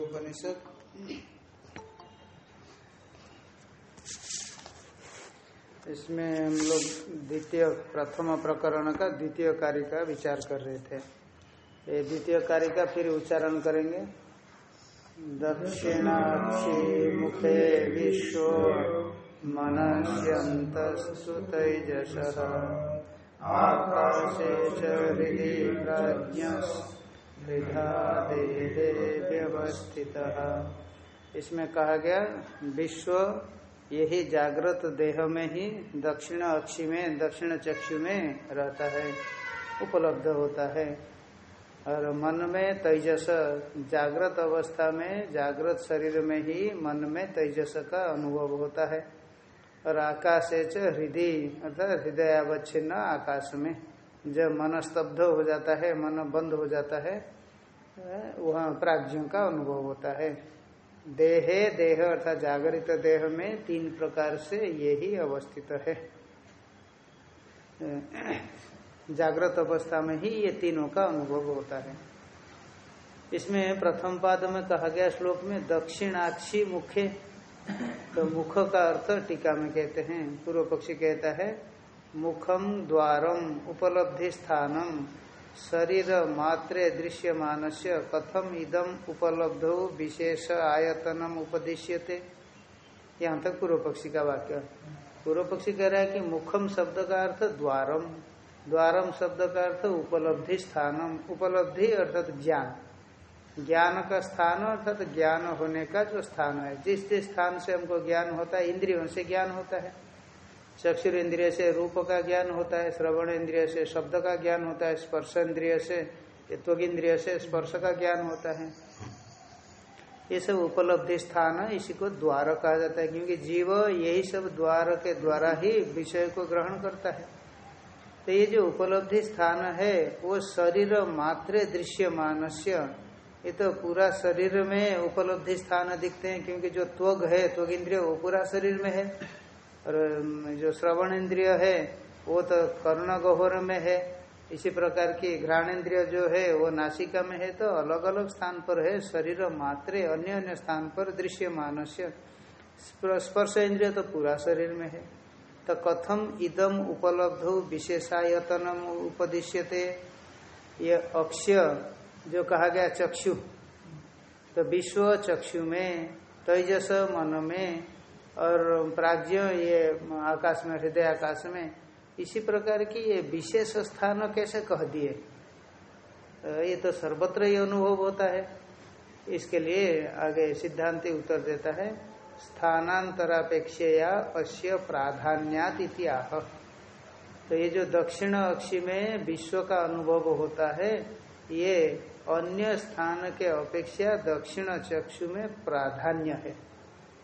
उपनिषद इसमें हम लोग द्वितीय, प्रथम प्रकरण का द्वितीय कार्य का विचार कर रहे थे। ये द्वितीय कार्य का फिर उच्चारण करेंगे। दक्षिणाक्षी मुखे विश्व मनस्यंतस्तु तेजस आकाशे च हृदि प्राज्ञ व्यवस्थित इसमें कहा गया, विश्व यही जागृत देह में ही दक्षिण अक्षी में, दक्षिण चक्षु में रहता है, उपलब्ध होता है। और मन में तेजस, जागृत अवस्था में, जागृत शरीर में ही मन में तेजस का अनुभव होता है। और आकाश हृदय अर्थात हृदय अवच्छिन्न आकाश में। जब मन स्तब्ध हो जाता है, मन बंद हो जाता है, वहाँ प्राज्ञों का अनुभव होता है। देहे, देह अर्थात जागृत देह में तीन प्रकार से यही अवस्थित है। जागृत अवस्था में ही ये तीनों का अनुभव होता है। इसमें प्रथम पाद में कहा गया श्लोक में, दक्षिणाक्षी मुखे तो मुख का अर्थ टीका में कहते हैं। पूर्व पक्षी कहता है मुखम द्वारम उपलब्धि स्थानम शरीर मात्रे दृश्यमान से कथम इदम उपलब्ध विशेष आयतनम उपदिश्यते। यहाँ तक पूर्व पक्षी का वाक्य। पूर्व पक्षी कह रहा है कि मुखम शब्द का अर्थ द्वारम द्वारम शब्द का अर्थ उपलब्धि स्थानम उपलब्धि अर्थात ज्ञान। ज्ञान का स्थान अर्थात ज्ञान होने का जो स्थान है, जिस जिस स्थान से हमको ज्ञान होता है, इंद्रियों से ज्ञान होता है। चक्षुर इंद्रिय से रूप का ज्ञान होता है, श्रवण इंद्रिय से, शब्द का ज्ञान होता है, स्पर्श इंद्रिय से त्वग इंद्रिय से, स्पर्श का ज्ञान होता है। ये सब उपलब्धि स्थान इसी को द्वार कहा जाता है, क्योंकि जीव यही सब द्वार के द्वारा ही विषय को ग्रहण करता है। तो ये जो उपलब्धि स्थान है, वो शरीर मात्र दृश्य मानस्य ये तो पूरा शरीर में उपलब्धि स्थान दिखते हैं, क्योंकि जो त्वग है, त्वग इंद्रिय, वो पूरा शरीर में है। और जो श्रवण इंद्रिय है, वो तो कर्ण गहोर में है। इसी प्रकार की घ्राणेन्द्रिय जो है, वो नासिका में है तो अलग अलग स्थान पर है। शरीर मात्र अन्य अन्य स्थान पर दृश्य मानस्य। स्पर्श इंद्रिय तो पूरा शरीर में है। तो कथम इदम उपलब्ध विशेषायतनम उपदिश्यते। ये अक्ष्य जो कहा गया चक्षु तो विश्व चक्षु में, तेजस मन में और प्राज्ञ ये आकाश में, हृदय आकाश में, इसी प्रकार की ये विशेष स्थान कैसे कह दिए? ये तो सर्वत्र ही अनुभव होता है। इसके लिए आगे सिद्धांति उत्तर देता है, स्थानांतरापेक्षया अश्य प्राधान्यात इतिहाह तो ये जो दक्षिण अक्षी में विश्व का अनुभव होता है, ये अन्य स्थान के अपेक्षा दक्षिण चक्षु में प्राधान्य है।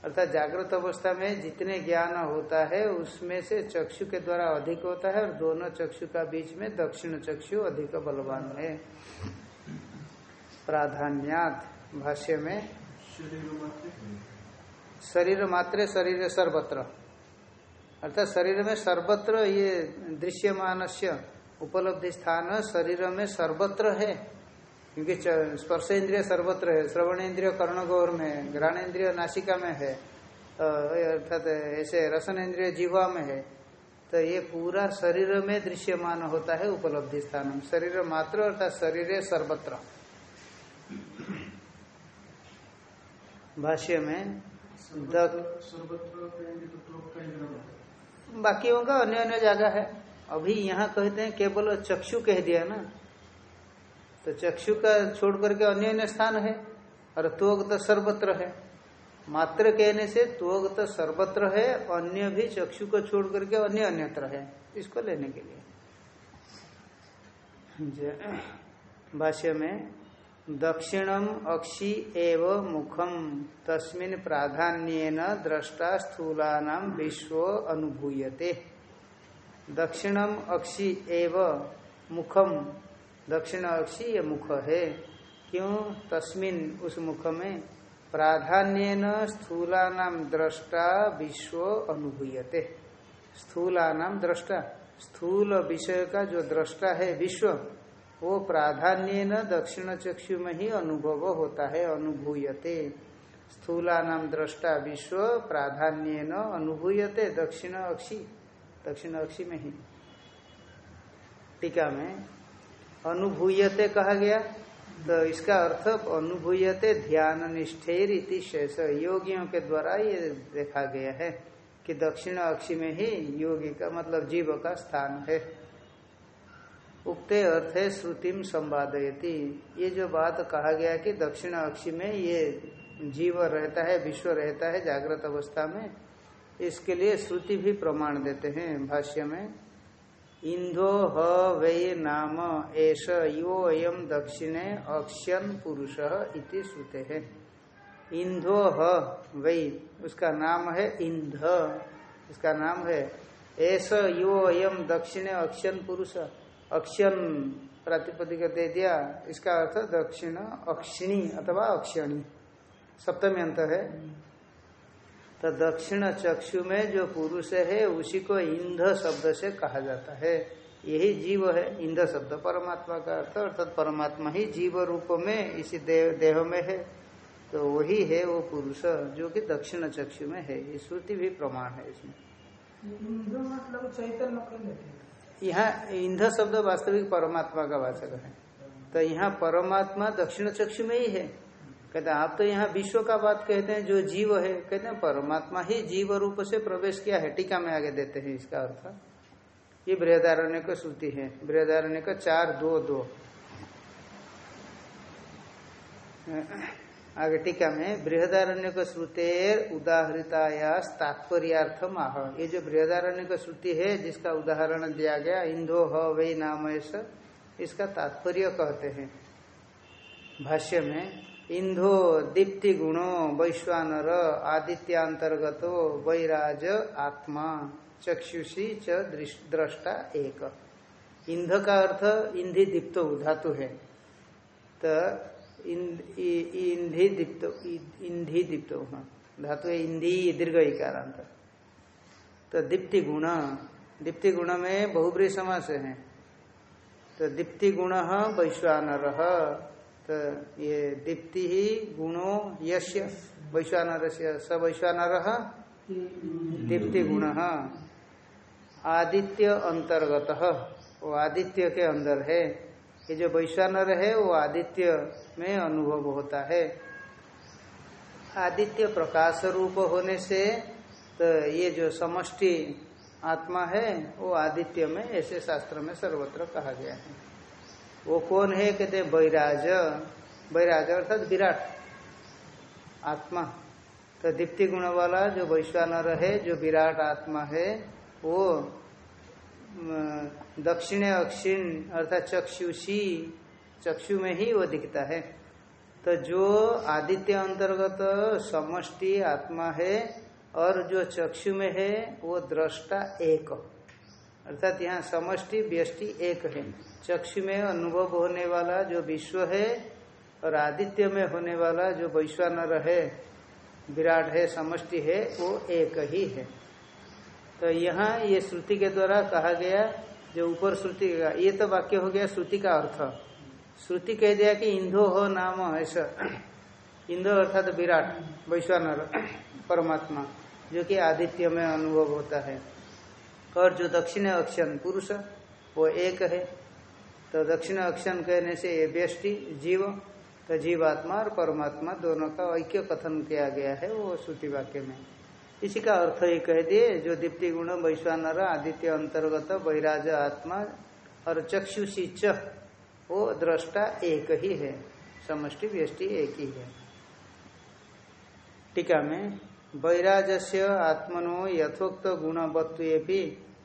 अर्थात जागृत अवस्था में जितने ज्ञान होता है, उसमें से चक्षु के द्वारा अधिक होता है और दोनों चक्षु का बीच में दक्षिण चक्षु अधिक बलवान है। प्राधान्यात भाष्य में, शरीर मात्र शरीर सर्वत्र। अर्थात शरीर में सर्वत्र ये दृश्यमान उपलब्धि स्थान शरीर में सर्वत्र है। क्योंकि स्पर्श इंद्रिय सर्वत्र है श्रवण इंद्रिय कर्णगौर में घ्राण इंद्रिय नासिका में है अर्थात ऐसे रसन इंद्रिय जीवा में है तो ये पूरा शरीर में दृश्यमान होता है उपलब्धि स्थान शरीर मात्र अर्थात शरीर सर्वत्र। भाष्य में बाकियों का अन्य अन्य जगह है। अभी यहाँ कहते हैं केवल चक्षु कह दिया ना। तो चक्षु का छोड़ करके अन्य अन्य स्थान है, और त्वग तो सर्वत्र है। मात्र कहने से त्वग तो सर्वत्र है, अन्य भी चक्षु को छोड़ करके अन्य अन्यत्र है, इसको लेने के लिए। भाष्य में, दक्षिणम अक्षी एव मुखम, तस्मिन प्राधान्यन दृष्टा स्थूलानाम विश्व अनुभूयते। दक्षिणम अक्षी एव मुखम दक्षिण अक्षी ये मुख है। क्यों? तस्मिन उस मुख में प्राधान्य स्थूलानाम दृष्टा विश्व अनुभूयते। स्थूलानाम दृष्टा स्थूल विषय का जो दृष्टा है विश्व, वो प्राधान्य दक्षिण चक्षु में ही अनुभव होता है, अनुभूयते। स्थूला नाम दृष्टा विश्व प्राधान्य अनुभूयते दक्षिण अक्षी दक्षिण अक्षी में ही। टीका में अनुभूयते कहा गया? तो इसका अर्थ अनुभूयते ध्यान निष्ठेर इति शेष। योगियों के द्वारा ये देखा गया है कि दक्षिण अक्षी में ही योगी का मतलब जीव का स्थान है। उक्ते अर्थ है श्रुतिम संवादयती। ये जो बात कहा गया कि दक्षिण अक्षी में ये जीव रहता है, विश्व रहता है जागृत अवस्था में, इसके लिए श्रुति भी प्रमाण देते हैं भाष्य में। इंदो ह वै नाम, एष यो अयम दक्षिणे अक्षन पुरुष इति श्रुते। है इंधो ह वै, उसका नाम है इंध। उसका नाम है एस यो अयम दक्षिणे अक्षन पुरुष। अक्षन प्रातिपदिक दे दिया, इसका अर्थ दक्षिण अक्षिणी अथवा अक्षणी। सप्तमी अंत है। तो दक्षिण चक्षु में जो पुरुष है उसी को इंध शब्द से कहा जाता है। यही जीव है इंध शब्द परमात्मा का अर्थ अर्थात परमात्मा ही जीव रूप में इसी देह, देह में है। तो वही है वो पुरुष जो कि दक्षिण चक्षु में है। ये श्रुति भी प्रमाण है इसमें। मतलब चैतन्य यहाँ इंध शब्द वास्तविक परमात्मा का वाचक है। तो यहाँ परमात्मा दक्षिण चक्षु में ही है। कहते आप तो यहाँ विश्व का बात कहते हैं, जो जीव है, कहते हैं, परमात्मा ही जीव रूप से प्रवेश किया है, टीका में आगे देते हैं इसका अर्थ। ये बृहदारण्य का श्रुति है। बृहदारण्य का चार, दो दो। आगे टीका में, बृहदारण्य का श्रुतेर उदाहरितायास तात्पर्यार्थम आह ये जो बृहदारण्य का श्रुति है, जिसका उदाहरण दिया गया इंदो ह, वे नाम इसका तात्पर्य कहते हैं। भाष्य में, इंधो दीप्ति गुणो वैश्वानर आदित्यांतर्गतो वैराज आत्मा, चक्षुषी च दृष्टा एक। इंध का अर्थ इंधि दीप्त धातु है। तो इंधि दीप्त इंधि दीप्त धातु है इंधि, दीर्घ इकारांत तो दीप्ति गुण दीप्ति गुण में बहुब्री समास है। तो दीप्ति गुण वैश्वानर तो ये दीप्ति ही गुणो यश्य वैश्वानर से स वैश्वानर दीप्ति गुण आदित्य अंतर्गत। वो आदित्य के अंदर है। ये जो वैश्वानर है, वो आदित्य में अनुभव होता है। आदित्य प्रकाश रूप होने से तो ये जो समष्टि आत्मा है, वो आदित्य में, ऐसे शास्त्र में सर्वत्र कहा गया है। वो कौन है? कहते बैराज बैराज अर्थात विराट, आत्मा। तो दीप्ति गुण वाला जो वैश्वानर है जो विराट आत्मा है, वो दक्षिण अक्षिण अर्थात चक्षुषी, चक्षु में ही वो दिखता है। तो जो आदित्य अंतर्गत समष्टि आत्मा है, और जो चक्षु में है, वो दृष्टा एक। अर्थात यहाँ समष्टि, व्यष्टि एक है। चक्षु में अनुभव होने वाला जो विश्व है और आदित्य में होने वाला जो वैश्वानर है, विराट है, समष्टि है, वो एक ही है। तो यहाँ ये श्रुति के द्वारा कहा गया, जो ऊपर श्रुति का, ये तो वाक्य हो गया श्रुति का अर्थ। श्रुति कह दिया कि इंधो हो नाम ऐसा। इंदो अर्थात विराट, वैश्वानर, परमात्मा, जो कि आदित्य में अनुभव होता है। और जो दक्षिण अक्षन पुरुष, वो एक है। तो दक्षिण अक्षन कहने से ये व्यष्टि, जीव तो जीवात्मा और परमात्मा दोनों का ऐक्य कथन किया गया है वो श्रुति वाक्य में। इसी का अर्थ ही कह दिए, जो दीप्ति गुण, वैश्वानर, आदित्य अंतर्गत, वैराज आत्मा और चक्षुषी च, वो दृष्टा एक ही है। समष्टि, व्यष्टि एक ही है। टीका में वैराज से आत्मनो यथोक्त गुणवत्व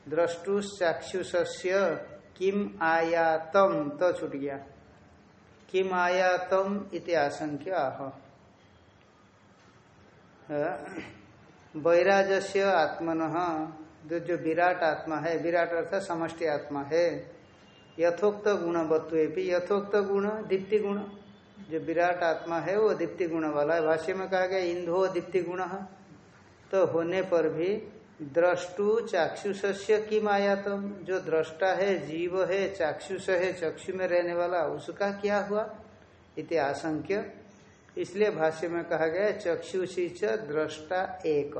द्रष्टुचाक्षुष्य किम आयातम? तो छूट गया। किम आयातम इति आशंक्य आह। वैराजस्य आत्मन, जो जो विराट आत्मा है, विराट अर्थात समष्टि आत्मा है, यथोक्त गुणवत्व यथोक्त गुण, दीप्ति गुण, जो विराट आत्मा है, वो दीप्ति गुण वाला है। भाष्य में कहा गया इंधो दीप्ति गुण। तो होने पर भी द्रष्टु चाक्षुष्य की मायातम जो द्रष्टा है जीव है चाक्षुष है चक्षु में रहने वाला उसका क्या हुआ? इति आशंक्य। इसलिए भाष्य में कहा गया चक्षुषी च द्रष्टा एक।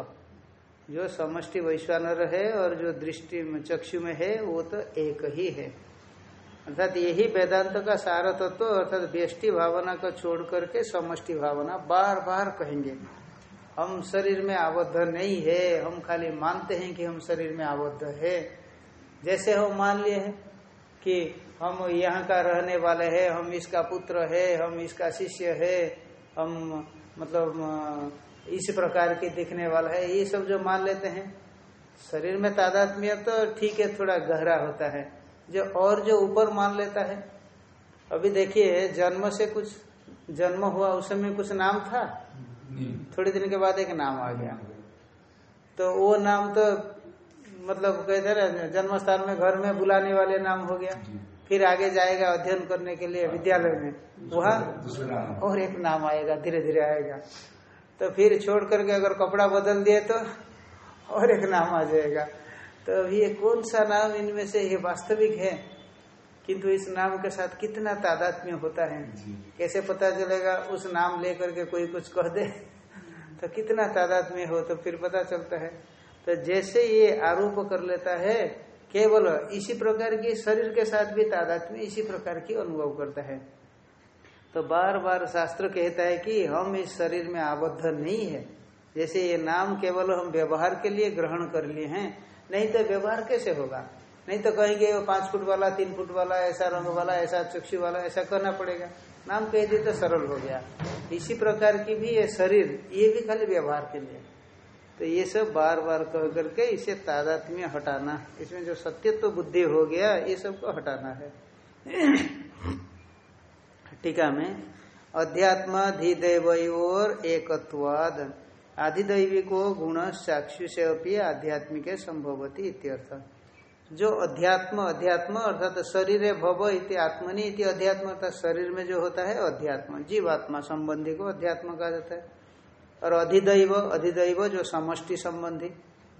जो समष्टि वैश्वानर है और जो दृष्टि चक्षु में है वो तो एक ही है। अर्थात यही वेदांत का सार तत्व तो, अर्थात व्यष्टि भावना को छोड़ करके समष्टि भावना बार बार कहेंगे। हम शरीर में आबद्ध नहीं है, हम खाली मानते हैं कि हम शरीर में आबद्ध है। जैसे हम मान लिए हैं कि हम यहाँ का रहने वाले हैं, हम इसका पुत्र है, हम इसका शिष्य है, हम मतलब इस प्रकार के दिखने वाला है, ये सब जो मान लेते हैं, शरीर में तादात्म्य तो ठीक है, थोड़ा गहरा होता है। जो और जो ऊपर मान लेता है, अभी देखिए, जन्म से कुछ, जन्म हुआ उस समय कुछ नाम था? थोड़ी दिन के बाद एक नाम आ गया। तो वो नाम तो मतलब कहते रहे जन्म स्थान में घर में बुलाने वाले नाम हो गया। फिर आगे जाएगा अध्ययन करने के लिए विद्यालय में। वहाँ और एक नाम आएगा धीरे धीरे आएगा। तो फिर छोड़ करके अगर कपड़ा बदल दिए तो और एक नाम आ जाएगा। तो अभी ये कौन सा नाम इनमें से ये वास्तविक है? किंतु इस नाम के साथ कितना तादात्म्य होता है? कैसे पता चलेगा उस नाम लेकर के कोई कुछ कह दे? तो कितना तादात्म्य हो तो फिर पता चलता है। तो जैसे ये आरोप कर लेता है केवल इसी प्रकार की शरीर के साथ भी तादात्म्य इसी प्रकार की अनुभव करता है। तो बार बार शास्त्र कहता है कि हम इस शरीर में आबद्ध नहीं है। जैसे ये नाम केवल हम व्यवहार के लिए ग्रहण कर लिए हैं नहीं तो व्यवहार कैसे होगा? नहीं तो कहेंगे, वो पाँच फुट वाला, तीन फुट वाला, ऐसा रंग वाला, ऐसा चक्षु वाला, ऐसा करना पड़ेगा। नाम कह दिए तो सरल हो गया। इसी प्रकार की भी ये शरीर, ये भी खाली व्यवहार के लिए। तो ये सब बार बार कह करके इसे तादात्म्य हटाना, इसमें जो सत्य तो बुद्धि हो गया, ये सबको हटाना है। टीका में, अध्यात्म धिदेवर एकत्वाद, आधिदैविको गुण साक्षु से अपनी आध्यात्मिक संभवती इत्यर्थ। जो अध्यात्म अध्यात्म अर्थात शरीर भव इति आत्मनि इति अध्यात्म, अर्थात शरीर में जो होता है अध्यात्म, जीवात्मा संबंधी को अध्यात्म कहा जाता है। और अधिदैव अधिदैव जो समष्टि संबंधी,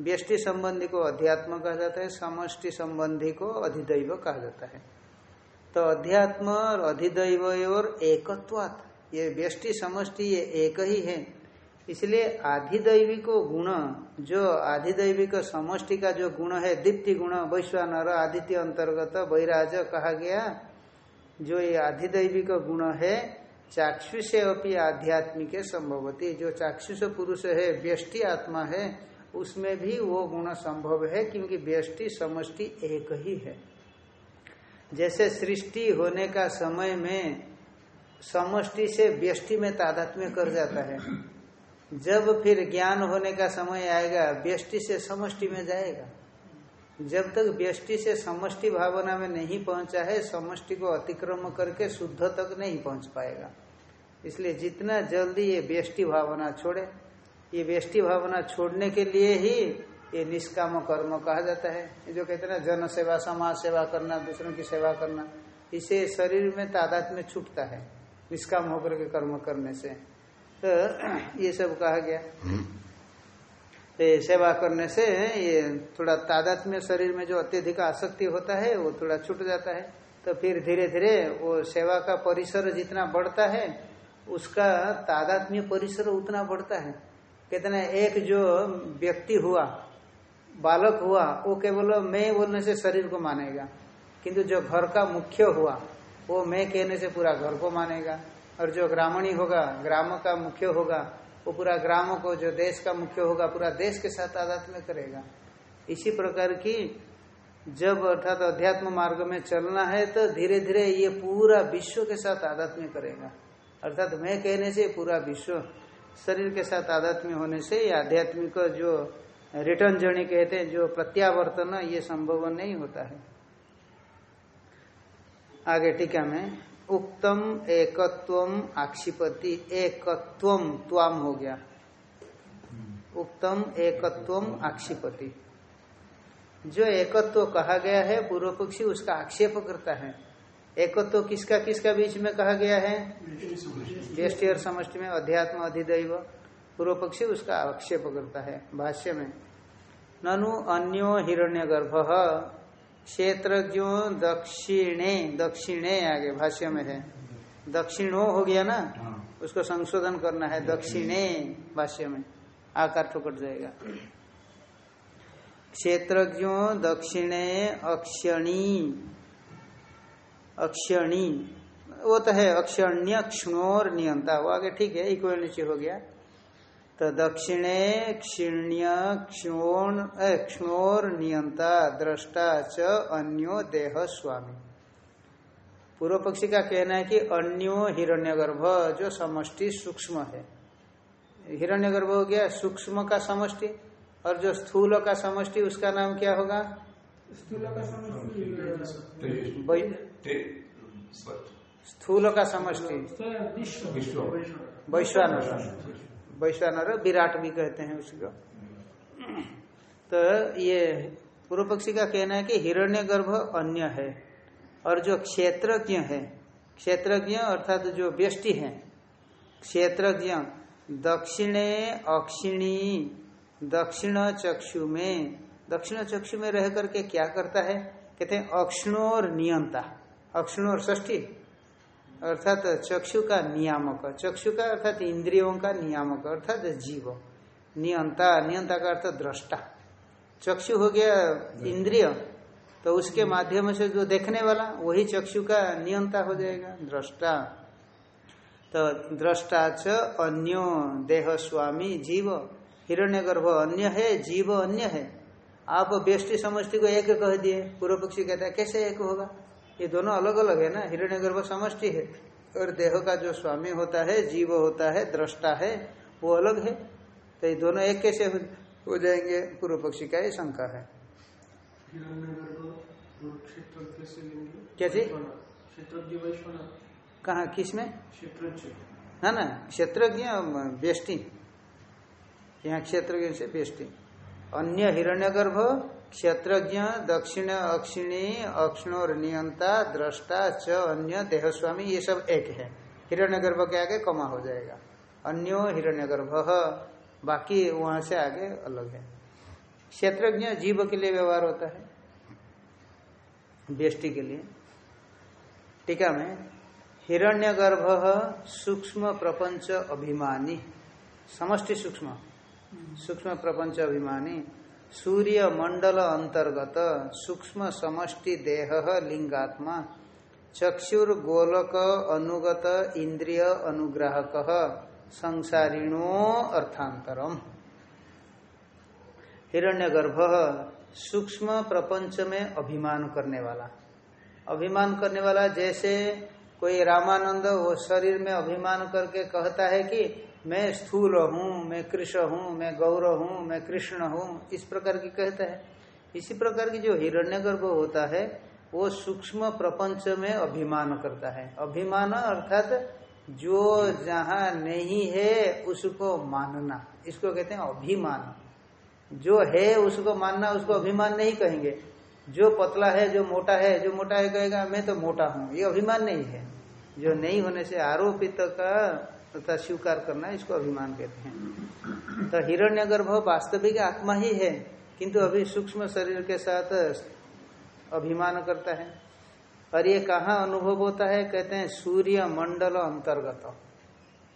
व्यष्टि संबंधी को अध्यात्म कहा जाता है, समष्टि संबंधी को अधिदैव कहा जाता है। तो अध्यात्म और अधिदैव और एकत्वात, ये व्यष्टि, समष्टि ये एक ही है। इसलिए आधिदैविक गुण, जो आधिदैविक समष्टि का जो गुण है दीप्ति गुण, वैश्वानर, आदित्य अंतर्गत, वैराज कहा गया, जो ये आधिदैविक गुण है, चाक्षुष अपनी आध्यात्मिक संभवती। जो चाक्षुष पुरुष है, व्यष्टि आत्मा है, उसमें भी वो गुण संभव है, क्योंकि व्यष्टि समष्टि एक ही है। जैसे सृष्टि होने का समय में समष्टि से व्यष्टि में तादात्म्य कर जाता है जब फिर ज्ञान होने का समय आएगा, व्यष्टि से समष्टि में जाएगा। जब तक व्यष्टि से समष्टि भावना में नहीं पहुँचा है, समष्टि को अतिक्रम करके शुद्ध तक नहीं पहुँच पाएगा। इसलिए जितना जल्दी ये व्यष्टि भावना छोड़े, ये व्यष्टि भावना छोड़ने के लिए ही ये निष्काम कर्म कहा जाता है। जो कहते हैं ना, जन सेवा, समाज सेवा करना, दूसरों की सेवा करना, इसे शरीर में तादात में छूटता है, निष्काम होकर के कर्म करने से। तो ये सब कहा गया। तो सेवा करने से ये थोड़ा तादात में शरीर में जो अत्यधिक आसक्ति होता है वो थोड़ा छूट जाता है। तो फिर धीरे धीरे वो सेवा का परिसर जितना बढ़ता है उसका तादात्म्य परिसर उतना बढ़ता है। कितना एक जो व्यक्ति हुआ बालक हुआ वो केवल मैं बोलने से शरीर को मानेगा। किंतु जो घर का मुख्य हुआ वो मैं कहने से पूरा घर को मानेगा, और जो ग्रामणी होगा, ग्राम का मुख्य होगा, वो पूरा ग्राम को, जो देश का मुख्य होगा, पूरा देश के साथ आध्यात्म करेगा। इसी प्रकार की जब अर्थात तो अध्यात्म मार्ग में चलना है तो धीरे धीरे ये पूरा विश्व के साथ आध्यात्म करेगा। अर्थात तो मैं कहने से पूरा विश्व शरीर के साथ आध्यात्मिक होने से ये आध्यात्मिक जो रिटर्न जर्नी कहते हैं, जो प्रत्यावर्तन, ये संभव नहीं होता है। आगे टीका में उक्तम एकत्व आक्षिपति एकत्व त्वाम हो गया। उक्तम एकत्व आक्षिपति। जो एकत्व कहा गया है पूर्व पक्षी उसका आक्षेप करता है। एकत्व किसका किसका बीच में कहा गया है? ज्येष्ठ और समष्टि में अध्यात्म अधिदैव। पूर्व पक्षी उसका आक्षेप करता है भाष्य में। ननु अन्यो हिरण्यगर्भ क्षेत्रज्ञो दक्षिणे दक्षिणे आगे भाष्य में है। दक्षिणो हो गया ना? हाँ। उसको संशोधन करना है दक्षिणे भाष्य में। आकार ठोकट जाएगा। क्षेत्रज्ञो दक्षिणे अक्षणी। अक्षणी। वो तो है अक्षण्य क्षणोर नियंता वो आगे ठीक है इक्वल नीचे हो गया। तो दक्षिणे क्षीण्य क्षोण क्षणोर नियंता दृष्टा च अन्यो देह स्वामी। पूर्व पक्षी का कहना है कि अन्यो हिरण्यगर्भ जो समष्टि सूक्ष्म है। हिरण्यगर्भ हो गया सूक्ष्म का समष्टि और जो स्थूल का समष्टि उसका नाम क्या होगा? स्थूल का समष्टि। स्थूल का समष्टि। विश्व। विश्व। वैश्वानर विराट भी कहते हैं उसको। तो ये पूर्व पक्षी का कहना है कि हिरण्य गर्भ अन्य है और जो क्षेत्रज्ञ है, क्षेत्रज्ञ अर्थात जो व्यष्टि है, क्षेत्रज्ञ, दक्षिणे, अक्षिणी, दक्षिण चक्षु में, दक्षिण चक्षु में रह करके क्या करता है? कहते हैं अक्षणोर नियंता अक्षणोर ष्ठी अर्थात चक्षु का नियामक। चक्षु का अर्थात इंद्रियों का नियामक, अर्थात जीव। नियंता नियंता का अर्थ दृष्टा चक्षु हो गया इंद्रिय तो उसके माध्यम से जो देखने वाला, वही चक्षु का नियंता हो जाएगा दृष्टा तो दृष्टा च अन्यो देह स्वामी जीव। हिरण्य गर्भ अन्य है, जीव अन्य है। आप व्यष्टि समष्टि को एक कह दिए। पूर्व पक्षी कहता है, कैसे एक होगा? ये दोनों अलग अलग है ना? हिरण्यगर्भ समष्टि है। और देह का जो स्वामी होता है जीव होता है दृष्टा है वो अलग है। तो ये दोनों एक कैसे हो, जाएँगे? पूर्व पक्षी का ये शंका है। क्या वैश्वनाथ कहा? किसमें है ना क्षेत्रज्ञ व्यष्टि। यहाँ क्षेत्रज्ञ से व्यष्टि। अन्य हिरण्यगर्भ क्षेत्रज्ञ दक्षिण अक्षिणी अक्षणोर नियंता द्रष्टा च अन्य देहस्वामी ये सब एक है। हिरण्यगर्भ के आगे कमा हो जाएगा। अन्यो हिरण्यगर्भ बाकी वहाँ से आगे अलग है। क्षेत्रज्ञ जीव के लिए व्यवहार होता है व्यष्टि के लिए। टीका में हिरण्यगर्भ सूक्ष्म प्रपंच अभिमानी समष्टि सूक्ष्म। सूक्ष्म प्रपंच अभिमानी सूर्य मंडल अंतर्गत सूक्ष्म समष्टि देह लिंगात्मा चक्षुर गोलक अनुगत इंद्रिय अनुग्राहक संसारिणो अर्थांतरम हिरण्यगर्भ सूक्ष्म प्रपंच में अभिमान करने वाला अभिमान करने वाला जैसे कोई रामानंद वो शरीर में अभिमान करके कहता है कि मैं स्थूल हूँ, मैं कृष्ण हूँ, मैं गौर हूँ, मैं कृष्ण हूँ, इस प्रकार की कहता है। इसी प्रकार की जो हिरण्यगर्भ होता है, वो सूक्ष्म प्रपंच में अभिमान करता है। अभिमान अर्थात जो जहाँ नहीं है, उसको मानना। इसको कहते हैं अभिमान। जो है, उसको मानना, उसको अभिमान नहीं कहेंगे। जो पतला है, जो मोटा है, जो मोटा है कहेगा, मैं तो मोटा हूँ। ये अभिमान नहीं है। जो नहीं होने से आरोपित का तथा स्वीकार करना इसको अभिमान कहते हैं। तो हिरण्यगर्भ वास्तविक आत्मा ही है, किंतु अभी सूक्ष्म शरीर के साथ अभिमान करता है। और ये कहाँ अनुभव होता है, कहते हैं सूर्य मंडल अंतर्गत।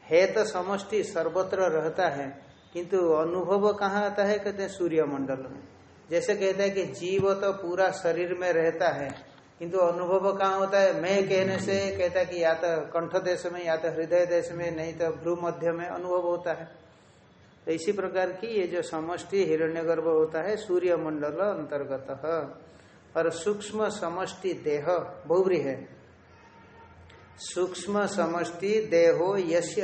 है तो समष्टि सर्वत्र रहता है, किंतु अनुभव कहाँ आता है, कहते हैं सूर्य मंडल में। जैसे कहते हैं कि जीव तो पूरा शरीर में रहता है किंतु अनुभव कहाँ होता है? मैं कहने से कहता है कि या तो कंठ देश में, या तो हृदय देश में, नहीं तो भ्रू मध्य में अनुभव होता है। तो इसी प्रकार की ये जो समष्टि हिरण्यगर्भ होता है, सूर्य मंडल अंतर्गत। और सूक्ष्म समष्टि देह बहुब्री है। सूक्ष्म समष्टि देहो यश्य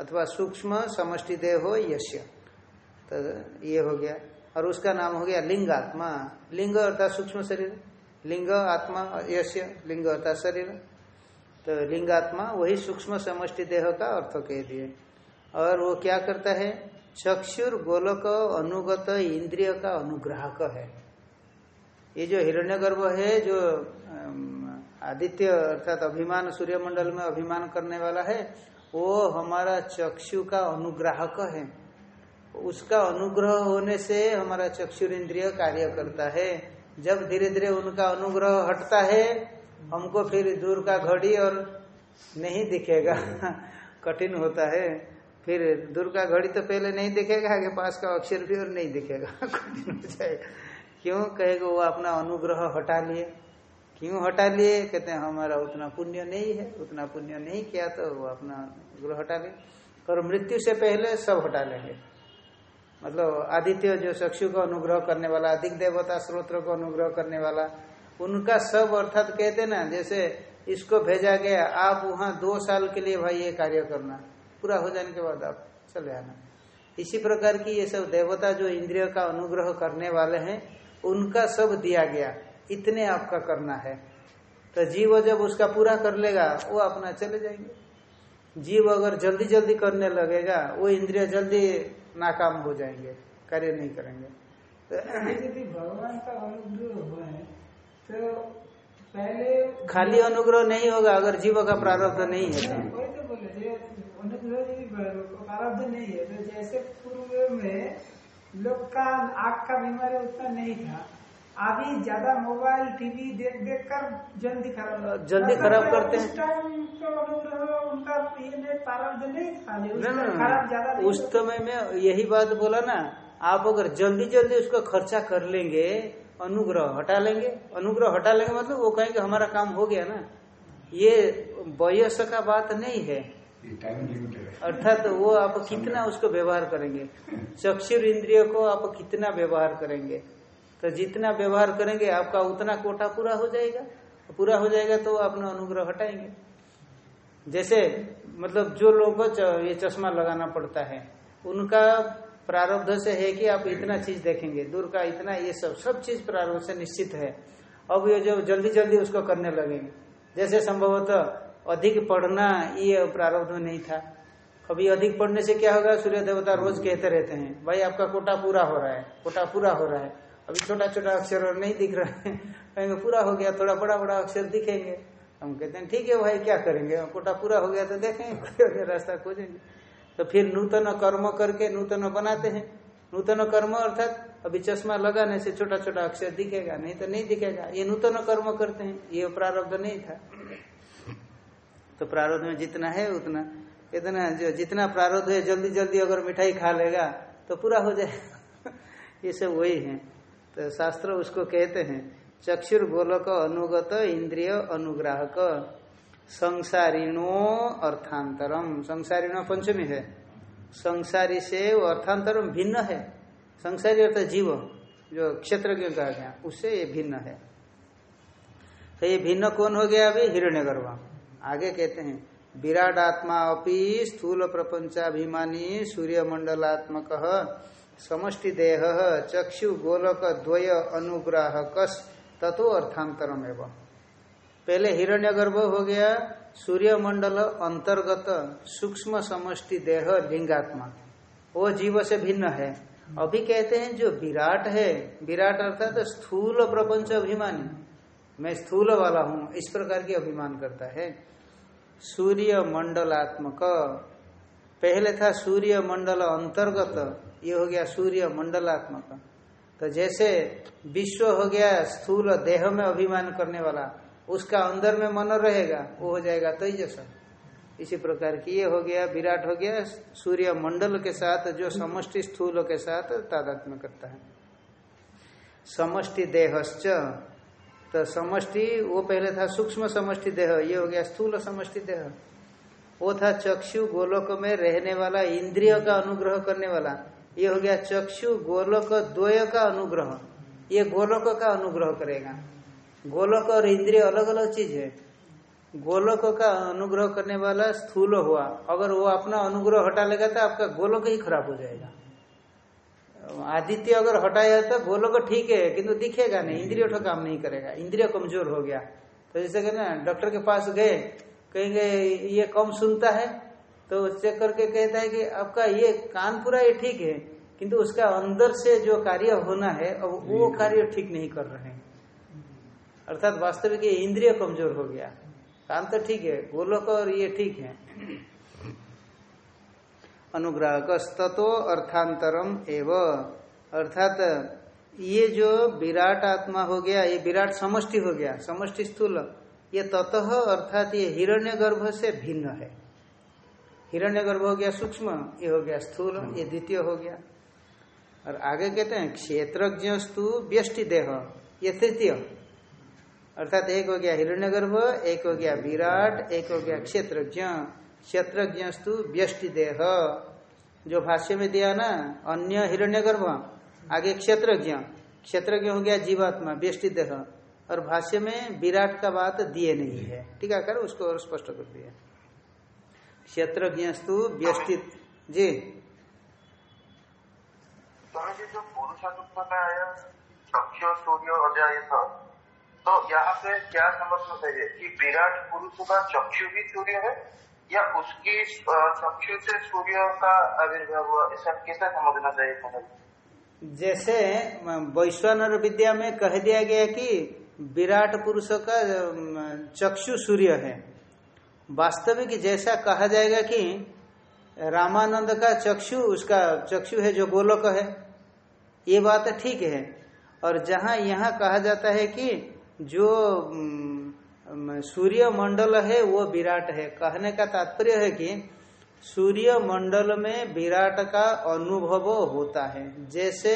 अथवा सूक्ष्म समष्टि देहो यश्य तो ये हो गया। और उसका नाम हो गया लिंगात्मा। लिंग अर्थात सूक्ष्म शरीर। लिंग, आत्मा यश्य लिंग अर्थात शरीर। तो लिंगात्मा वही सूक्ष्म समष्टि देह का अर्थ कह दिए। और वो क्या करता है? चक्षुर, गोलक, अनुगत, इंद्रिय का अनुग्राहक है। ये जो हिरण्य गर्भ है, जो आदित्य अर्थात अभिमान, सूर्यमंडल में अभिमान करने वाला है, वो हमारा चक्षु का अनुग्राहक है। उसका अनुग्रह होने से हमारा चक्षुर इंद्रिय कार्य करता है। जब धीरे धीरे उनका अनुग्रह हटता है, हमको फिर दूर का घड़ी और नहीं दिखेगा। कठिन होता है। फिर दूर का घड़ी तो पहले नहीं दिखेगा, आगे पास का अक्षर भी और नहीं दिखेगा। कठिन हो जाएगा। क्यों? कहेगा, वो अपना अनुग्रह हटा लिए। क्यों हटा लिए? कहते हैं, हमारा उतना पुण्य नहीं है, उतना पुण्य नहीं किया तो वो अपना अनुग्रह हटा लिए और मृत्यु से पहले सब हटा लेंगे। मतलब आदित्य जो चक्षु को अनुग्रह करने वाला, अधिक देवता स्रोत्र को अनुग्रह करने वाला, उनका सब अर्थात कहते ना, जैसे इसको भेजा गया, आप वहाँ दो साल के लिए भाई ये कार्य करना। पूरा हो जाने के बाद आप चले आना। इसी प्रकार की ये सब देवता जो इंद्रिय का अनुग्रह करने वाले हैं, उनका सब दिया गया। इतने आपका करना है। तो जीव जब उसका पूरा कर लेगा, वो अपना चले जाएँगे। जीव अगर जल्दी जल्दी करने लगेगा, वो इंद्रिय जल्दी नाकाम हो जाएँगे कार्य नहीं करेंगे। तो यदि भगवान का अनुग्रह हुआ है तो पहले खाली अनुग्रह नहीं होगा अगर जीव का प्रारब्ध नहीं है। तो वही तो बोले अनुग्रह प्रारब्ध नहीं है। तो जैसे पूर्व में लोग का आग का बीमारी उतना नहीं था अभी ज़्यादा मोबाइल टीवी देख देख कर जल्दी खराब जल्दी खराब करते हैं। उस टाइम तो उनका ये नहीं प्रारब्ध था ना खराब ज़्यादा नहीं उस। समय में यही बात बोला ना आप अगर जल्दी जल्दी उसका खर्चा कर लेंगे अनुग्रह हटा लेंगे अनुग्रह हटा लेंगे मतलब वो कहेंगे हमारा काम हो गया ना। ये वयस का बात नहीं है। अर्थात वो आप कितना उसको व्यवहार करेंगे। चक्षुर इंद्रिय को आप कितना व्यवहार करेंगे। तो जितना व्यवहार करेंगे, आपका उतना कोटा पूरा हो जाएगा। पूरा हो जाएगा तो अपना अनुग्रह हटाएँगे। जैसे मतलब जो लोगों को ये चश्मा लगाना पड़ता है, उनका प्रारब्ध से है कि आप इतना चीज़ देखेंगे। दूर का इतना, ये सब सब चीज़ प्रारब्ध से निश्चित है। अब ये जो जल्दी जल्दी उसको करने लगेंगे जैसे संभवतः अधिक पढ़ना ये प्रारब्ध में नहीं था। अभी अधिक पढ़ने से क्या होगा? सूर्य देवता रोज कहते रहते हैं, भाई, आपका कोटा पूरा हो रहा है, कोटा पूरा हो रहा है। अभी छोटा छोटा अक्षर और नहीं दिख रहा है। कहेंगे, पूरा हो गया, थोड़ा बड़ा बड़ा अक्षर दिखेंगे। हम कहते हैं, ठीक है भाई, क्या करेंगे? कोटा पूरा हो गया तो देखेंगे रास्ता खोजेंगे। तो फिर नूतन कर्म करके नूतन बनाते हैं। नूतन कर्म अर्थात अभी चश्मा लगाने से छोटा छोटा अक्षर दिखेगा, नहीं तो नहीं दिखेगा। ये नूतन कर्म करते हैं, ये प्रारब्ध नहीं था। तो प्रारब्ध में जितना है, उतना। इतना जो जितना प्रारब्ध है जल्दी जल्दी अगर मिठाई खा लेगा तो पूरा हो जाएगा। ये सब वही है। तो शास्त्र उसको कहते हैं चक्षुर गोलक अनुगत इंद्रिय अनुग्राहक, संसारिणो अर्थांतरम। संसारिणो पंचमी है। संसारी से वो अर्थांतरम भिन्न है। संसारी अर्थात जीव, जो क्षेत्र कहा गया उससे ये भिन्न है। तो ये भिन्न कौन हो गया अभी? हिरण्य आगे कहते हैं विराट आत्मा अपि स्थूल प्रपंचाभिमानी सूर्य मंडलात्मक समष्टि देह चक्षु गोलक द्वय अनुग्राहक ततो अर्थांतरम एवं। पहले हिरण्यगर्भ हो गया सूर्य मंडल अंतर्गत सूक्ष्म समष्टि देह लिंगात्मा। वो जीव से भिन्न है। अभी कहते हैं जो विराट है, विराट अर्थात तो स्थूल प्रपंच अभिमानी। मैं स्थूल वाला हूँ, इस प्रकार की अभिमान करता है। सूर्य मंडलात्मक पहले था सूर्य मंडल अंतर्गत ये हो गया सूर्य मंडलात्मक। तो जैसे विश्व हो गया स्थूल देह में अभिमान करने वाला, उसका अंदर में मन रहेगा, वो हो जाएगा तो तेजस इसी प्रकार की ये हो गया, विराट हो गया, सूर्य मंडल के साथ, जो समष्टि स्थूल के साथ तादात्म्य करता है। समष्टि देहश्च तो समष्टि, वो पहले था सूक्ष्म समष्टि देह, ये हो गया स्थूल समष्टि देह। वो था चक्षु गोलोक में रहने वाला, इंद्रिय का अनुग्रह करने वाला। ये हो गया चक्षु, गोलक द्वय का अनुग्रह। ये गोलक का अनुग्रह करेगा। गोलक और इंद्रिय अलग अलग चीज़ है। गोलोक का अनुग्रह करने वाला स्थूल हुआ। अगर वो अपना अनुग्रह हटा लेगा तो आपका गोलक ही खराब हो जाएगा। आदित्य अगर हटाया तो गोलक ठीक है, किंतु दिखेगा नहीं, इंद्रिय तो काम नहीं करेगा। इंद्रिय कमज़ोर हो गया। तो जैसे कहना, डॉक्टर के पास गए, कहेंगे, ये कम सुनता है? तो चेक करके कहता है कि आपका ये कान पूरा ये ठीक है किंतु उसका अंदर से जो कार्य होना है अब वो कार्य ठीक नहीं कर रहे हैं। अर्थात वास्तविक ये इंद्रिय कमज़ोर हो गया। कान तो ठीक है गोलोक और ये ठीक है। अनुग्राहक ततो अर्थांतरम एव। अर्थात ये जो विराट आत्मा हो गया ये विराट समष्टि हो गया समष्टि स्थूल। ये ततः अर्थात ये हिरण्य गर्भ से भिन्न है। हिरण्य गर्भ हो गया सूक्ष्म, ये हो गया स्थूल, ये द्वितीय हो गया। और आगे कहते हैं, क्षेत्रज्ञस्तु व्यष्टि देह, ये तृतीय। अर्थात एक हो गया हिरण्य गर्भ एक हो गया विराट, एक हो गया क्षेत्रज्ञ। क्षेत्रज्ञस्तु व्यष्टि देह। जो भाष्य में दिया ना, अन्य हिरण्य गर्भ आगे क्षेत्रज्ञ। क्षेत्रज्ञ हो गया जीवात्मा, व्यष्टि देह। और भाष्य में विराट का बात दिए नहीं है। ठीक है कर, उसको और स्पष्ट कर दिया। क्षेत्रज्ञस्तु व्यष्टि जी। स्वामी जी जो पुरुष सूत्र में आया चक्षु सूर्य अजाय था तो यहाँ पे क्या समझना चाहिए कि विराट पुरुष का चक्षु भी सूर्य है या उसकी चक्षु से सूर्य का आविर्भाव हुआ ऐसा कैसे समझना चाहिए जैसे वैश्वानर विद्या में कह दिया गया कि विराट पुरुष का चक्षु सूर्य है। वास्तविक जैसा कहा जाएगा कि रामानंद का चक्षु, उसका चक्षु है जो गोलक है, ये बात ठीक है। और जहाँ यहाँ कहा जाता है कि जो सूर्य मंडल है, वो विराट है। कहने का तात्पर्य है कि सूर्य मंडल में विराट का अनुभव होता है। जैसे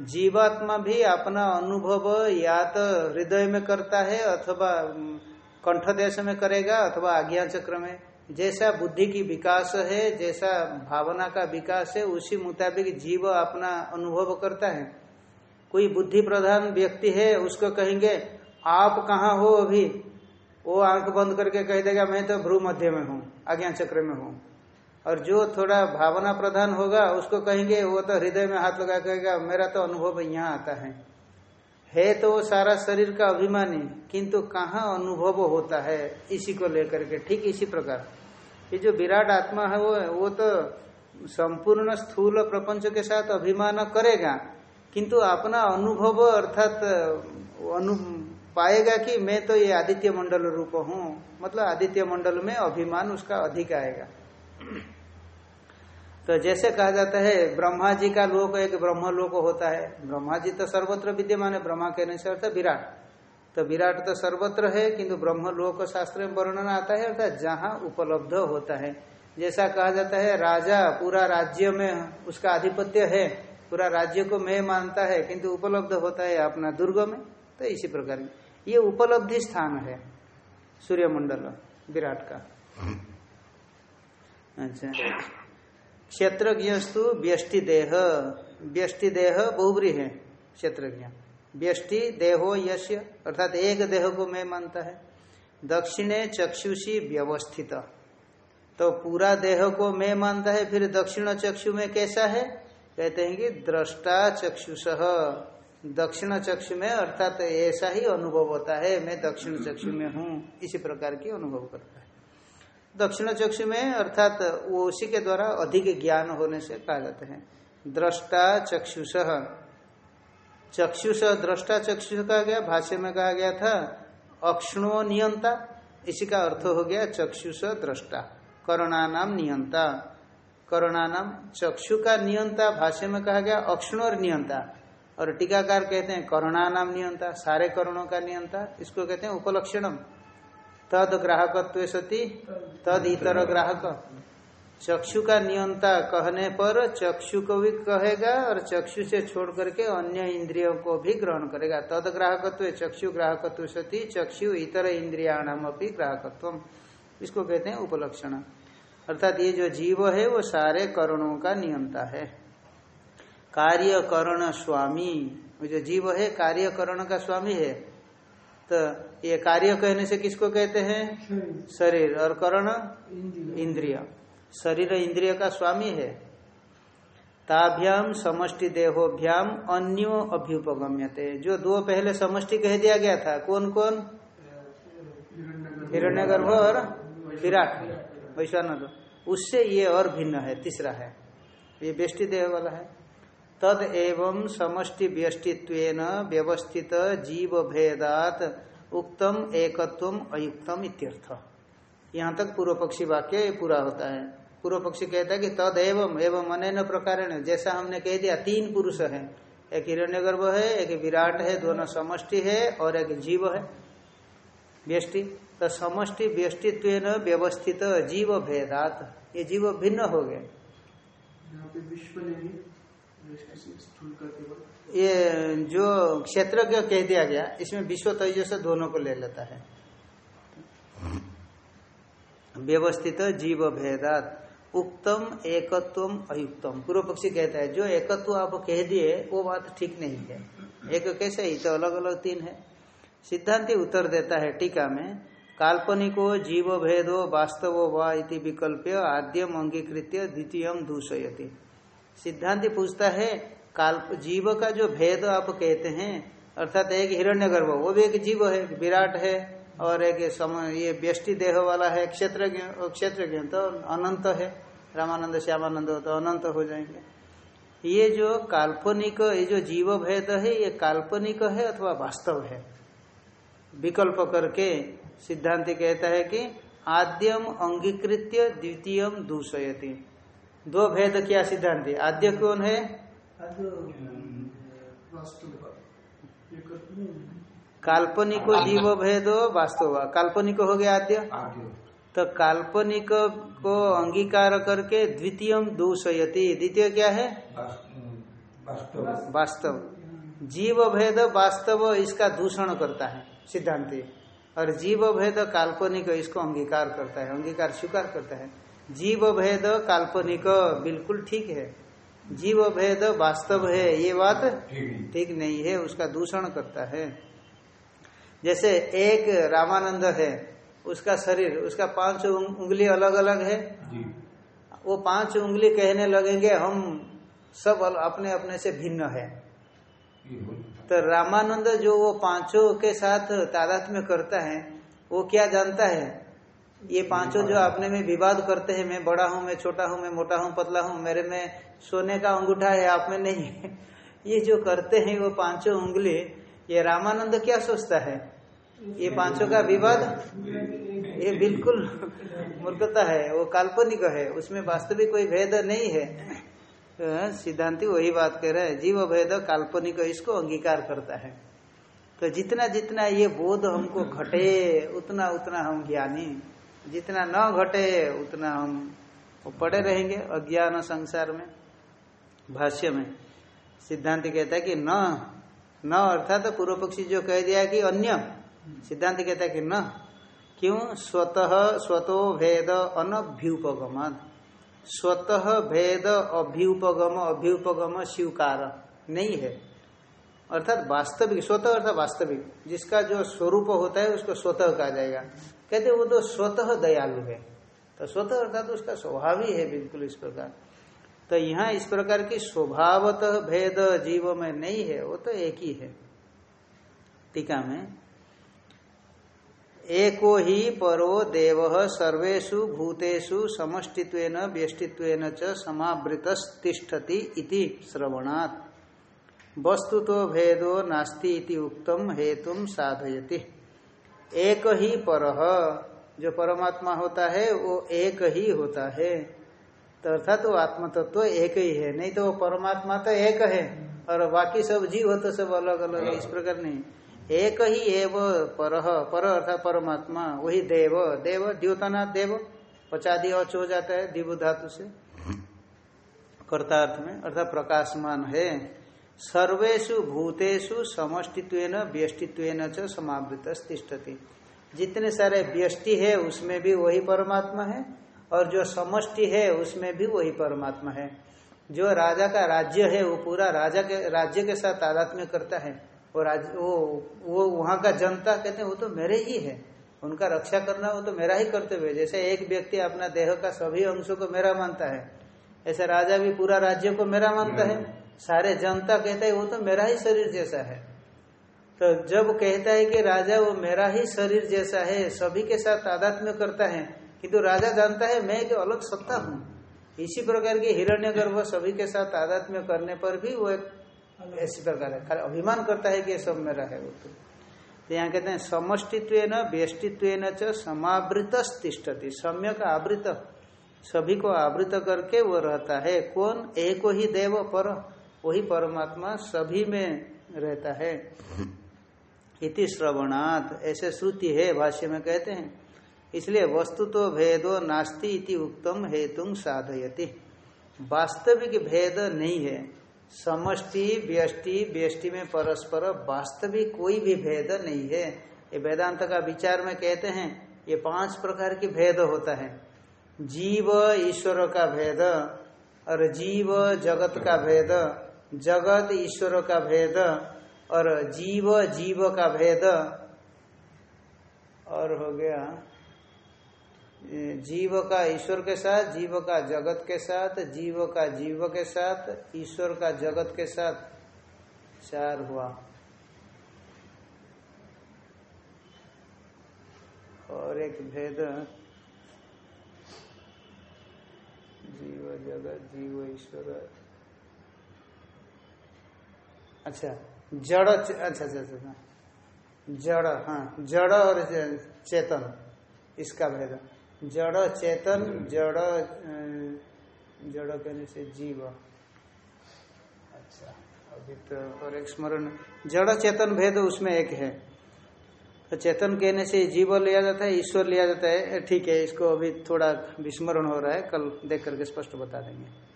जीवात्मा भी अपना अनुभव या तो हृदय में करता है अथवा कंठ देश में करेगा अथवा आज्ञा चक्र में। जैसा बुद्धि की विकास है, जैसा भावना का विकास है, उसी मुताबिक जीव अपना अनुभव करता है। कोई बुद्धि प्रधान व्यक्ति है, उसको कहेंगे, आप कहाँ हो अभी? वो आँख बंद करके कह देगा, मैं तो भ्रू मध्य में हूँ, आज्ञा चक्र में हूँ। और जो थोड़ा भावना प्रधान होगा, उसको कहेंगे, वो तो हृदय में हाथ लगा कहेगा, मेरा तो अनुभव यहाँ आता है। है तो वो सारा शरीर का अभिमानी, किंतु कहाँ अनुभव होता है? इसी को लेकर के ठीक इसी प्रकार। ये जो विराट आत्मा है, वो वो तो संपूर्ण स्थूल प्रपंच के साथ अभिमान करेगा, किंतु अपना अनुभव अर्थात, अनु, पाएगा कि मैं तो ये आदित्य मंडल रूप हूँ। मतलब आदित्य मंडल में अभिमान उसका अधिक आएगा। तो जैसे कहा जाता है ब्रह्मा जी का लोक एक ब्रह्म लोक होता है। ब्रह्मा जी तो सर्वत्र विद्यमान है ब्रह्मा कहने से अर्थात विराट। तो विराट तो सर्वत्र है किंतु ब्रह्म लोक शास्त्र में वर्णन आता है अर्थात जहाँ उपलब्ध होता है। जैसा कहा जाता है राजा पूरा राज्य में उसका आधिपत्य है पूरा राज्य को मैं मानता है किंतु उपलब्ध होता है अपना दुर्ग में। तो इसी प्रकार ये उपलब्धि स्थान है सूर्यमंडल विराट का। अच्छा। क्षेत्रज्ञस्तु व्यष्टि देह। व्यष्टि देह बहुबरी है क्षेत्रज्ञ। व्यष्टि देहो यश अर्थात एक देह को मैं मानता है। दक्षिणे चक्षुषी व्यवस्थित। तो पूरा देह को मैं मानता है, फिर दक्षिण चक्षु में कैसा है? कहते हैं कि दृष्टा चक्षुष। दक्षिण चक्षु में अर्थात ऐसा ही अनुभव होता है, मैं दक्षिण चक्षु में हूँ। इसी प्रकार की अनुभव करता है। दक्षिण चक्षु में, अर्थात वो उसी के द्वारा अधिक ज्ञान होने से कहा जाता है। दृष्टा चक्षुष। चक्षुष दृष्टा चक्षुष कहा गया, भाष्य में कहा गया था, अक्षणो नियंता। इसी का अर्थ हो गया चक्षुष दृष्टा करुणा नाम नियंता। करुणा नाम चक्षु का नियंता, भाष्य में कहा गया, अक्षण और नियंता। और टीकाकार कहते हैं करुणा नाम नियंता, सारे करुणों का नियंता, इसको कहते हैं उपलक्षणम। तद ग्राहकत्व सती, तद इतर ग्राहक। चक्षु का नियंता कहने पर चक्षु को भी कहेगा और चक्षु से छोड़ करके अन्य इंद्रियों को भी ग्रहण करेगा। तद ग्राहकत्व, चक्षु ग्राहकत्व सती, चक्षु इतर इंद्रियाणाम अपनी ग्राहकत्व इसको कहते हैं उपलक्षण। अर्थात ये जो जीव है, वो सारे करणों का नियंता है। कार्य करण स्वामी जो जीव है कार्य करण का स्वामी है। तो ये कार्य कहने से किसको कहते हैं? शरीर। और करण? इंद्रिय। शरीर इंद्रिय का स्वामी है। ताभ्याम समष्टि देहोभ्याम अन्यो अभ्युपगम्यते। जो दो पहले समष्टि कह दिया गया था कौन कौन हिरण्यगर्भ और विराट। वैश्वानर उससे ये और भिन्न है तीसरा है। ये बेष्टि देह वाला है। तद एवं समष्टि व्यष्टित्व व्यवस्थित जीव भेदात उक्तम एकत्व अयुक्तम इत्यर्थ। यहाँ तक पूर्व पक्षी वाक्य पूरा होता है। पूर्व पक्षी कहता है कि तद एवं एवं अनैन प्रकार जैसा हमने कह दिया, तीन पुरुष है। एक हिरण्यगर्भ है, एक विराट है, दोनों समष्टि है, और एक जीव है। व्यष्टि। तो समष्टि व्यष्टित्व व्यवस्थित जीव भेदात ये जीव भिन्न हो गए। ये जो क्षेत्र कह दिया गया, इसमें विश्व तेजस दोनों को ले लेता है। व्यवस्थित जीव भेदात, उक्तम, एकत्वम, अयुक्तम। पूर्व पक्षी कहता है, जो एकत्व आप कह दिए, वो बात ठीक नहीं है। एक कैसे? ही तो अलग अलग तीन है। सिद्धांति उत्तर देता है टीका में, काल्पनिको जीव भेदो वास्तवो वा इति विकल्प आद्यम अंगीकृत्य, द्वितीय दूषयति। सिद्धांति पूछता है काल्प जीव का जो भेद आप कहते हैं, अर्थात एक हिरण्यगर्भ, वो भी एक जीव है विराट है, और एक सम, ये व्यष्टि देह वाला है, क्षेत्र क्षेत्र तो अनंत है, रामानंद, श्यामानंद तो अनंत हो जाएँगे। ये जो काल्पनिक, ये जो जीव भेद है, ये काल्पनिक है अथवा वास्तव है? विकल्प करके सिद्धांत कहता है कि आद्यम अंगीकृत्य द्वितीय दूषयति। दो भेद क्या सिद्धांति आद्य कौन है? काल्पनिक जीव भेदो वास्तव। काल्पनिक हो गया आद्य? तो काल्पनिक को अंगीकार करके द्वितीय दूषयति। द्वितीय क्या है? वास्तव। वास्तव। जीव भेद वास्तव इसका दूषण करता है सिद्धांति और जीव भेद काल्पनिक इसको अंगीकार करता है। अंगीकार स्वीकार करता है। जीव भेद काल्पनिक बिल्कुल ठीक है। जीव भेद वास्तव है ये बात ठीक नहीं है उसका दूषण करता है। जैसे एक रामानंद है उसका शरीर उसका पाँच उंगली अलग अलग है वो पाँच उंगली कहने लगेंगे हम सब अपने अपने से भिन्न है। तो रामानंद जो वो पाँचों के साथ तादात में करता है वो क्या जानता है? ये पाँचों जो अपने में विवाद करते हैं, मैं बड़ा हूँ, मैं छोटा हूँ, मैं मोटा हूँ, पतला हूँ, मेरे में सोने का अंगूठा है, आप में नहीं ये जो करते हैं वो पाँचों उंगली, ये रामानंद क्या सोचता है? ये पाँचों का विवाद? ये बिल्कुल मूर्खता है, वो काल्पनिक है, उसमें वास्तविक कोई भेद नहीं है। सिद्धांति वही बात कह रहे हैं, जीव भेद काल्पनिक, इसको अंगीकार करता है। तो जितना जितना ये बोध हमको घटे, उतना उतना हम ज्ञानी। जितना न घटे उतना हम पड़े रहेंगे अज्ञान संसार में, भाष्य में। सिद्धांत कहता है कि न न अर्थात तो पूर्व पक्षी जो कह दिया कि अन्य। सिद्धांत कहता है कि न। क्यों? स्वतः स्वतो भेद अनभ्युपगम स्वतः भेद अभ्युपगम अभ्युपगम स्वीकार। नहीं है। अर्थात वास्तविक, स्वतः अर्थात वास्तविक। जिसका जो स्वरूप होता है उसको स्वतः कहा जाएगा। कहते वो तो स्वतः दयालु है। तो स्वतः अर्थात उसका स्वभाव ही है, बिल्कुल इस प्रकार। तो यहाँ इस प्रकार की स्वभावतः भेद जीव में नहीं है, वो तो एक ही है। टीका में, एको ही परो देव सर्वेषु भूतेषु समष्टित्वेन व्यष्टित्वेन च समावृतस्तिष्ठति इति श्रवणात्। वस्तु तो भेदो नास्ति इति उक्तम हेतुम साधयति। एक ही पर जो परमात्मा होता है, वो एक ही होता है। तो अर्थात वो आत्म तत्व तो एक ही है। नहीं तो वो परमात्मा तो एक है। और बाकी सब जीव तो सब अलग अलग इस प्रकार नहीं। एक ही एव परह पर अर्थात परमात्मा, वही देव। देव, द्योतना देव। पचादी अच हो जाता है, दिव धातु से। कर्तार्थ में, अर्थात प्रकाशमान है। सर्वेषु भूतेषु समष्टित्वेन, व्यष्टित्वेन च समावृत तिष्ठति। जितने सारे व्यष्टि है, उसमें भी वही परमात्मा है, और जो समष्टि है, उसमें भी वही परमात्मा है। जो राजा का राज्य है, वो पूरा राजा के, राज्य के साथ तादात्म्य करता है। राज, वो वो वहाँ का जनता कहते हैं, वो तो मेरे ही है। उनका रक्षा करना, वो तो मेरा ही कर्तव्य है। जैसे एक व्यक्ति अपना देह का सभी अंशों को मेरा मानता है, ऐसे राजा भी पूरा राज्य को मेरा मानता है। सारे जनता कहता है, वो तो मेरा ही शरीर जैसा है। तो जब कहता है कि राजा, वो मेरा ही शरीर जैसा है। सभी के साथ तादात्म्य करता है किंतु राजा जानता है, मैं एक अलग सत्ता हूँ। इसी प्रकार के हिरण्य गर्भ सभी के साथ तादात्म्य करने पर भी वो एक ऐसी प्रकार है। खाली अभिमान करता है कि ये सब मेरा है, वो तो। तो यहाँ कहते हैं समष्टित्व व्यष्टित्व च समावृत तिष्ठति सम्यक आवृत। सभी को आवृत करके वो रहता है। कौन? एक ही देव पर वही परमात्मा सभी में रहता है। इति श्रवणात्, ऐसे श्रुति है, भाष्य में कहते हैं। इसलिए वस्तु तो भेदो नास्ति इति उत्तम हेतु साधयति। वास्तविक भेद नहीं है। समष्टि, व्यष्टि व्यष्टि में परस्पर वास्तविक कोई भी भेद नहीं है। ये वेदांत का विचार में कहते हैं, ये पाँच प्रकार की भेद होता है। जीव, ईश्वर का भेद, और जीव, जगत का भेद जगत ईश्वर का भेद और जीव जीव का भेद। और हो गया जीव का ईश्वर के साथ, जीव का जगत के साथ, जीव का जीव के साथ, ईश्वर का जगत के साथ चार हुआ। और एक भेद, जीव जगत, जीव ईश्वर। अच्छा जड़ अच्छा अच्छा अच्छा जड़ हाँ जड़ और चेतन इसका भेद। जड़ चेतन जड़ जड़ कहने से जीव। अच्छा अभी तो और एक स्मरण जड़ चेतन भेद उसमें एक है। तो चेतन कहने से जीव लिया जाता है ईश्वर लिया जाता है। ठीक है इसको अभी थोड़ा विस्मरण हो रहा है कल देख करके स्पष्ट बता देंगे।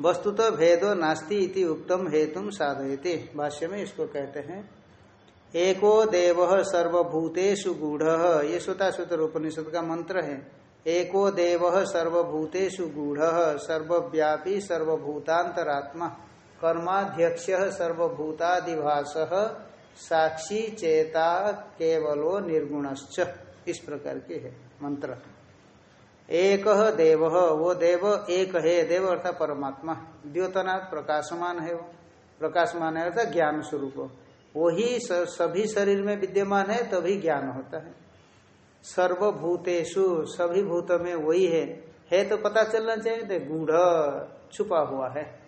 वस्तु तो भेदो नास्ति इति उत्तम हेतु साधयति। भाष्य में इसको कहते हैं। एको देव सर्वभूतेषु गूढ़। ये स्वता सूत्र उपनिषद का मंत्र है। एको देव सर्वभूतेषु गूढ़। सर्वव्यापी सर्वभूतांतरात्मा कर्माध्यक्ष सर्वभूतादिभास। साक्षी चेता केवलो निर्गुणश्च। इस प्रकार के है मंत्र। एक देव वो देव एक है देव अर्थात परमात्मा। द्योतनाथ प्रकाशमान है वो। प्रकाशमान है अर्थात ज्ञान स्वरूप। वही सभी शरीर में विद्यमान है, तभी ज्ञान होता है। सर्वभूतेषु, सभी भूत में वही है। है तो पता चलना चाहिए तो गूढ़ छुपा हुआ है।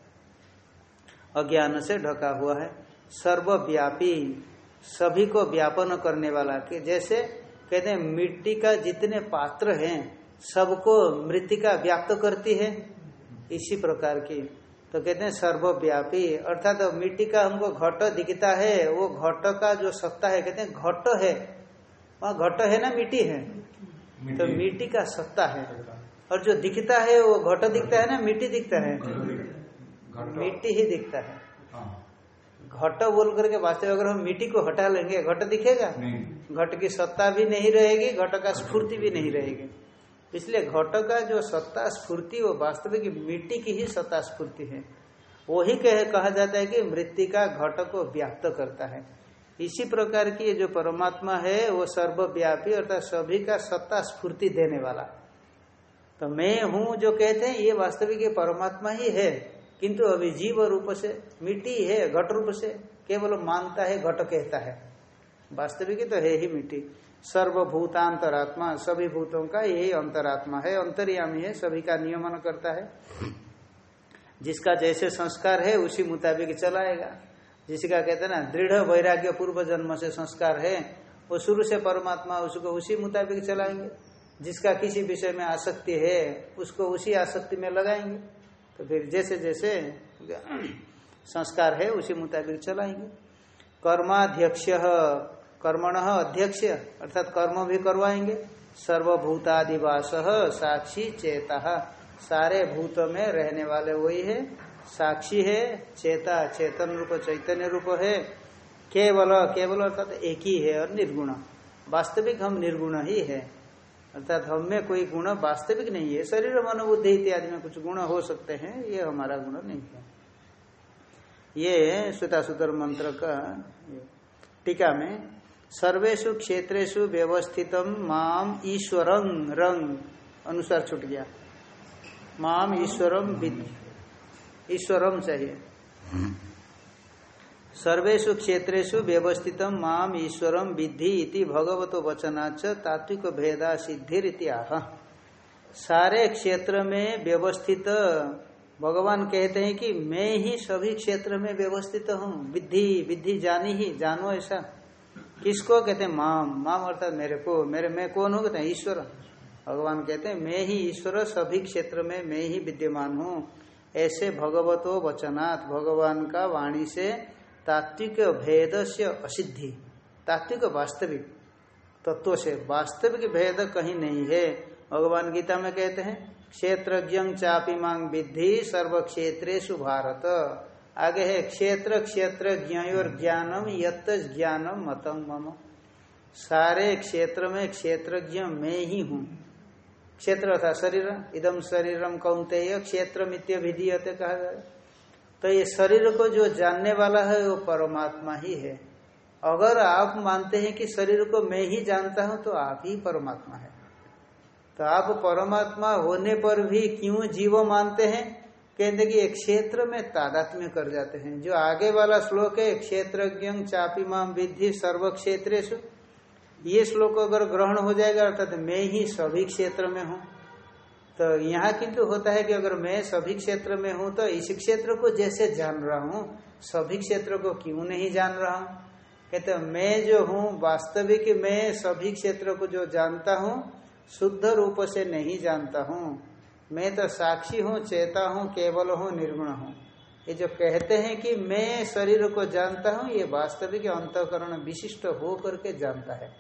अज्ञान से ढका हुआ है। सर्वव्यापी, सभी को व्यापन करने वाला कि। जैसे कहते हैं, मिट्टी का जितने पात्र हैं सबको मृतिका व्याप्त करती है। इसी प्रकार की। तो कहते हैं सर्वव्यापी। अर्थात तो मिट्टी का हमको घट दिखता है वो घट का जो सत्ता है कहते हैं घट है। वहाँ घट है ना मिट्टी है? तो मिट्टी का सत्ता है। और जो दिखता है वो घट दिखता है ना मिट्टी दिखता है? मिट्टी ही दिखता है। हाँ। घट बोल करके वास्तव अगर हम मिट्टी को हटा लेंगे घट दिखेगा? घट की सत्ता भी नहीं रहेगी घट का स्फूर्ति भी नहीं रहेगी। इसलिए घट का जो सत्ता स्फूर्ति, वो वास्तविक मिट्टी की ही सत्ता स्फूर्ति है। वही कह, कहा जाता है कि मृत्यु का घट को व्याप्त करता है। इसी प्रकार की जो परमात्मा है, वो सर्वव्यापी अर्थात सभी का सत्ता स्फूर्ति देने वाला। तो मैं हूँ जो कहते हैं, ये वास्तविक परमात्मा ही है। किंतु अभी जीव रूप से, मिट्टी है, घट रूप से, केवल मानता है, घट कहता है। वास्तविक तो है ही मिट्टी। सर्वभूतांतरात्मा, सभी भूतों का यही अंतरात्मा है, अंतर्यामी है, सभी का नियमन करता है। जिसका जैसे संस्कार है, उसी मुताबिक चलाएगा। जिसका कहते हैं ना, दृढ़ वैराग्य पूर्व जन्म से संस्कार है, वो शुरू से परमात्मा, उसको उसी मुताबिक चलाएँगे। जिसका किसी विषय में आसक्ति है, उसको उसी आसक्ति में लगाएँगे। तो फिर जैसे जैसे संस्कार है, उसी मुताबिक चलाएँगे। कर्माध्यक्ष कर्मण अध्यक्ष अर्थात कर्म भी करवाएँगे। सर्वभूतादिवास साक्षी चेता। सारे भूत में रहने वाले वही है। साक्षी है, चेता, चेतन रूप, चैतन्य रूप है। केवल केवल अर्थात एक ही है और निर्गुण। वास्तविक हम निर्गुण ही है। अर्थात हम में कोई गुण वास्तविक नहीं है। शरीर, मनोबुद्धि इत्यादि में कुछ गुण हो सकते हैं, ये हमारा गुण नहीं है। ये सुतासुतर मंत्र का टीका में सर्वेशु क्षेत्रेशु व्यवस्थित माम ईश्वरं रंग अनुसार छूट गया। माम ईश्वरम ईश्वरम चाहिए। सर्वेशु क्षेत्रेशु व्यवस्थित माम ईश्वरम विधि इति भगवतो वचनाच तात्विक भेदा सिद्धि आह। सारे क्षेत्र में व्यवस्थित भगवान कहते हैं कि मैं ही सभी क्षेत्र में व्यवस्थित हूँ। विधि विधि जानी ही जानो ऐसा। किसको कहते हैं? माम माम अर्थात मेरे को। मेरे, मैं कौन हूँ? कहते हैं, ईश्वर। भगवान कहते हैं, मैं ही ईश्वर सभी क्षेत्र में मैं ही विद्यमान हूँ। ऐसे भगवतो वचनात्। भगवान का वाणी से तात्विक भेद से असिद्धि। तात्विक वास्तविक तत्व से। वास्तविक भेद कहीं नहीं है। भगवान गीता में कहते हैं, क्षेत्रज्ञ चापी मांग विद्धि सर्व क्षेत्रेशु भारत। आगे है, क्षेत्र क्षेत्र ज्ञर ज्ञानम यत ज्ञानम, मतम, मम। सारे क्षेत्र में क्षेत्रज्ञ मैं ही हूँ। क्षेत्र था शरीर, इदम शरीरम कौनते क्षेत्र मित्य विधीयते कहा जाए। तो ये शरीर को जो जानने वाला है, वो परमात्मा ही है। अगर आप मानते हैं कि शरीर को मैं ही जानता हूँ तो आप ही परमात्मा है। तो आप परमात्मा होने पर भी क्यों जीव मानते हैं? कहते कि एक क्षेत्र में तादात्म्य कर जाते हैं। जो आगे वाला श्लोक है क्षेत्र चापी माम विधि सर्व क्षेत्र ये श्लोक अगर ग्रहण हो जाएगा, अर्थात तो मैं ही सभी क्षेत्र में हूँ। तो यहाँ किंतु होता है कि अगर मैं सभी क्षेत्र में हूँ तो इस क्षेत्र को जैसे जान रहा हूँ, सभी क्षेत्र को क्यों नहीं जान रहा हूँ? कहते मैं जो हूँ, वास्तविक मैं सभी क्षेत्र को जो जानता हूँ, शुद्ध रूप से नहीं जानता हूँ। मैं तो साक्षी हूँ, चेता हूँ, केवल हूँ, निर्गुण हूँ। ये जो कहते हैं कि मैं शरीर को जानता हूँ, ये वास्तविक अंतकरण विशिष्ट हो करके जानता है।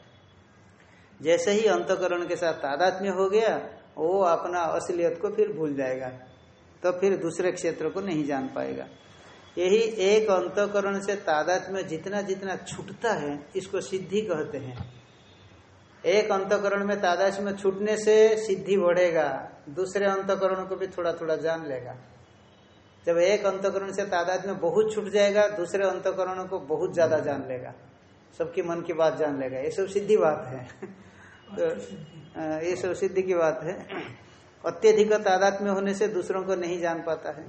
जैसे ही अंतकरण के साथ तादात्म्य हो गया, वो अपना असलियत को फिर भूल जाएगा तो फिर दूसरे क्षेत्र को नहीं जान पाएगा। यही एक अंतकरण से तादात्म्य जितना जितना छूटता है, इसको सिद्धि कहते हैं। एक अंतकरण में तादाश में छूटने से सिद्धि बढ़ेगा दूसरे अंतकरण को भी थोड़ा थोड़ा जान लेगा। जब एक अंतकरण से तादाद में बहुत छूट जाएगा दूसरे अंतकरण को बहुत ज़्यादा जान लेगा। सबकी मन की बात जान लेगा। ये सब सिद्धि बात है। तो ये सब सिद्धि की बात है। अत्यधिक तादाद में होने से दूसरों को नहीं जान पाता है।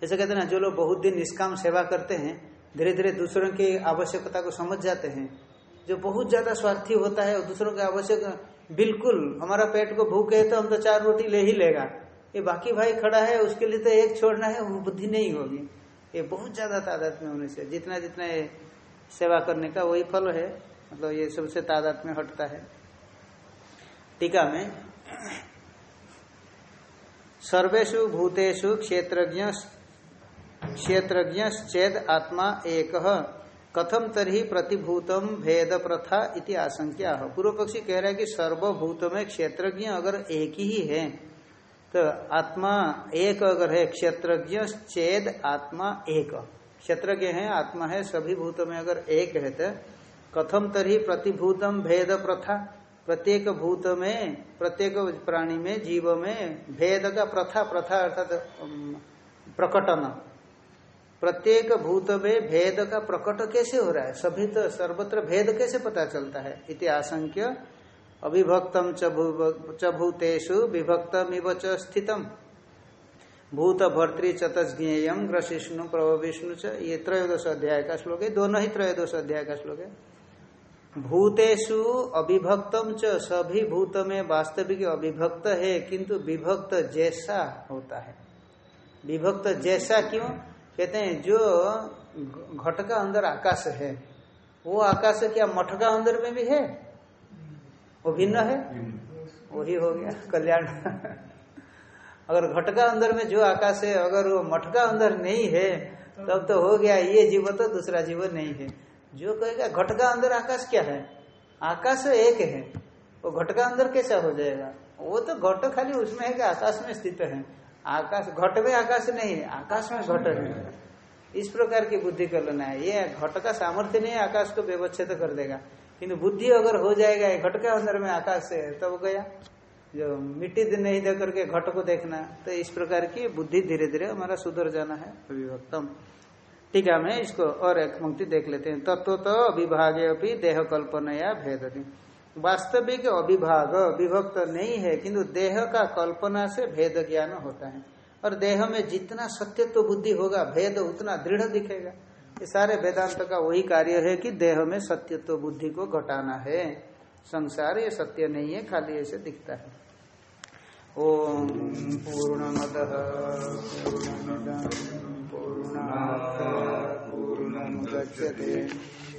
जैसे कहते हैं ना जो लोग बहुत दिन निष्काम सेवा करते हैं धीरे धीरे दूसरों की आवश्यकता को समझ जाते हैं। जो बहुत ज़्यादा स्वार्थी होता है और दूसरों के आवश्यक, बिल्कुल, हमारा पेट को भूख है तो हम तो चार रोटी ले ही लेगा। ये बाकी भाई खड़ा है, उसके लिए तो एक छोड़ना है, वो बुद्धि नहीं होगी। ये बहुत ज़्यादा तादाद में होने से जितना जितना ये सेवा करने का वही फल है मतलब ये सबसे तादाद में हटता है। टीका में सर्वेशु भूतेषु क्षेत्रज्ञ क्षेत्रज्ञ चेद आत्मा एक। कथम तरही प्रतिभूतम भेद प्रथा इति आशंका हो। पूर्व पक्षी कह रहा है कि सर्वभूत में क्षेत्रज्ञ अगर एक ही है तो आत्मा एक अगर है, क्षेत्रज्ञ चेद आत्मा एक। क्षेत्रज्ञ है, आत्मा है, सभी भूत में अगर एक है तो कथम तरही प्रतिभूतम भेद प्रथा, प्रत्येक भूत में प्रत्येक प्राणी में जीव में भेद का प्रथा प्रथा अर्थात प्रकटन। प्रत्येक भूत में भेद का प्रकट कैसे हो रहा है? सभी तो सर्वत्र भेद कैसे पता चलता है? इति आशंक्य। अभिभक्तम च भूतेषु विभक्तम इव च स्थितम। भूत भर्तृ चतज्ञेयम ग्रशिष्णु प्रभ विष्णु च। ये त्रयोदश अध्याय का श्लोक है। दोनों ही त्रयोदश अध्याय का श्लोक है। भूतेषु अभिभक्तम च। सभी भूत में वास्तविक अभिभक्त है, किंतु विभक्त जैसा होता है। विभक्त जैसा क्यों? कहते हैं, जो घट का अंदर आकाश है, वो आकाश क्या मठ का अंदर में भी है? वो भिन्न है? वही हो गया, कल्याण। अगर घट का अंदर में जो आकाश है, अगर वो मठ का अंदर नहीं है, तब तो हो गया, ये जीव तो दूसरा जीव नहीं है। जो कहेगा घट का अंदर आकाश क्या है? आकाश एक है। वो घट का अंदर कैसा हो जाएगा? वो तो घट खाली उसमें है कि आकाश में स्थित है। आकाश घट में आकाश नहीं है, आकाश में घट है। इस प्रकार की बुद्धि कर लेना है। ये घट का सामर्थ्य नहीं है, आकाश को व्यवच्छेद कर देगा। किंतु बुद्धि अगर हो जाएगा घट के अंदर में आकाश से, तब तो गया। जो मिट्टी नहीं दे करके घट को देखना तो इस प्रकार की बुद्धि धीरे धीरे हमारा सुधर जाना है अभिभक्तम ठीक है मैं इसको और एक पंक्ति देख लेते हैं। तत्व तो अभिभागे अभी देह कल्पना या भेद वास्तविक अभिभाग विभक्त नहीं है, किंतु देह का कल्पना से भेद ज्ञान होता है। और देह में जितना सत्यत्व बुद्धि होगा, भेद उतना दृढ़ दिखेगा। ये सारे वेदांत का वही कार्य है कि देह में सत्यत्व बुद्धि को घटाना है। संसार ये सत्य नहीं है, खाली ऐसे दिखता है। ओम पूर्ण मद पूर्ण पूर्ण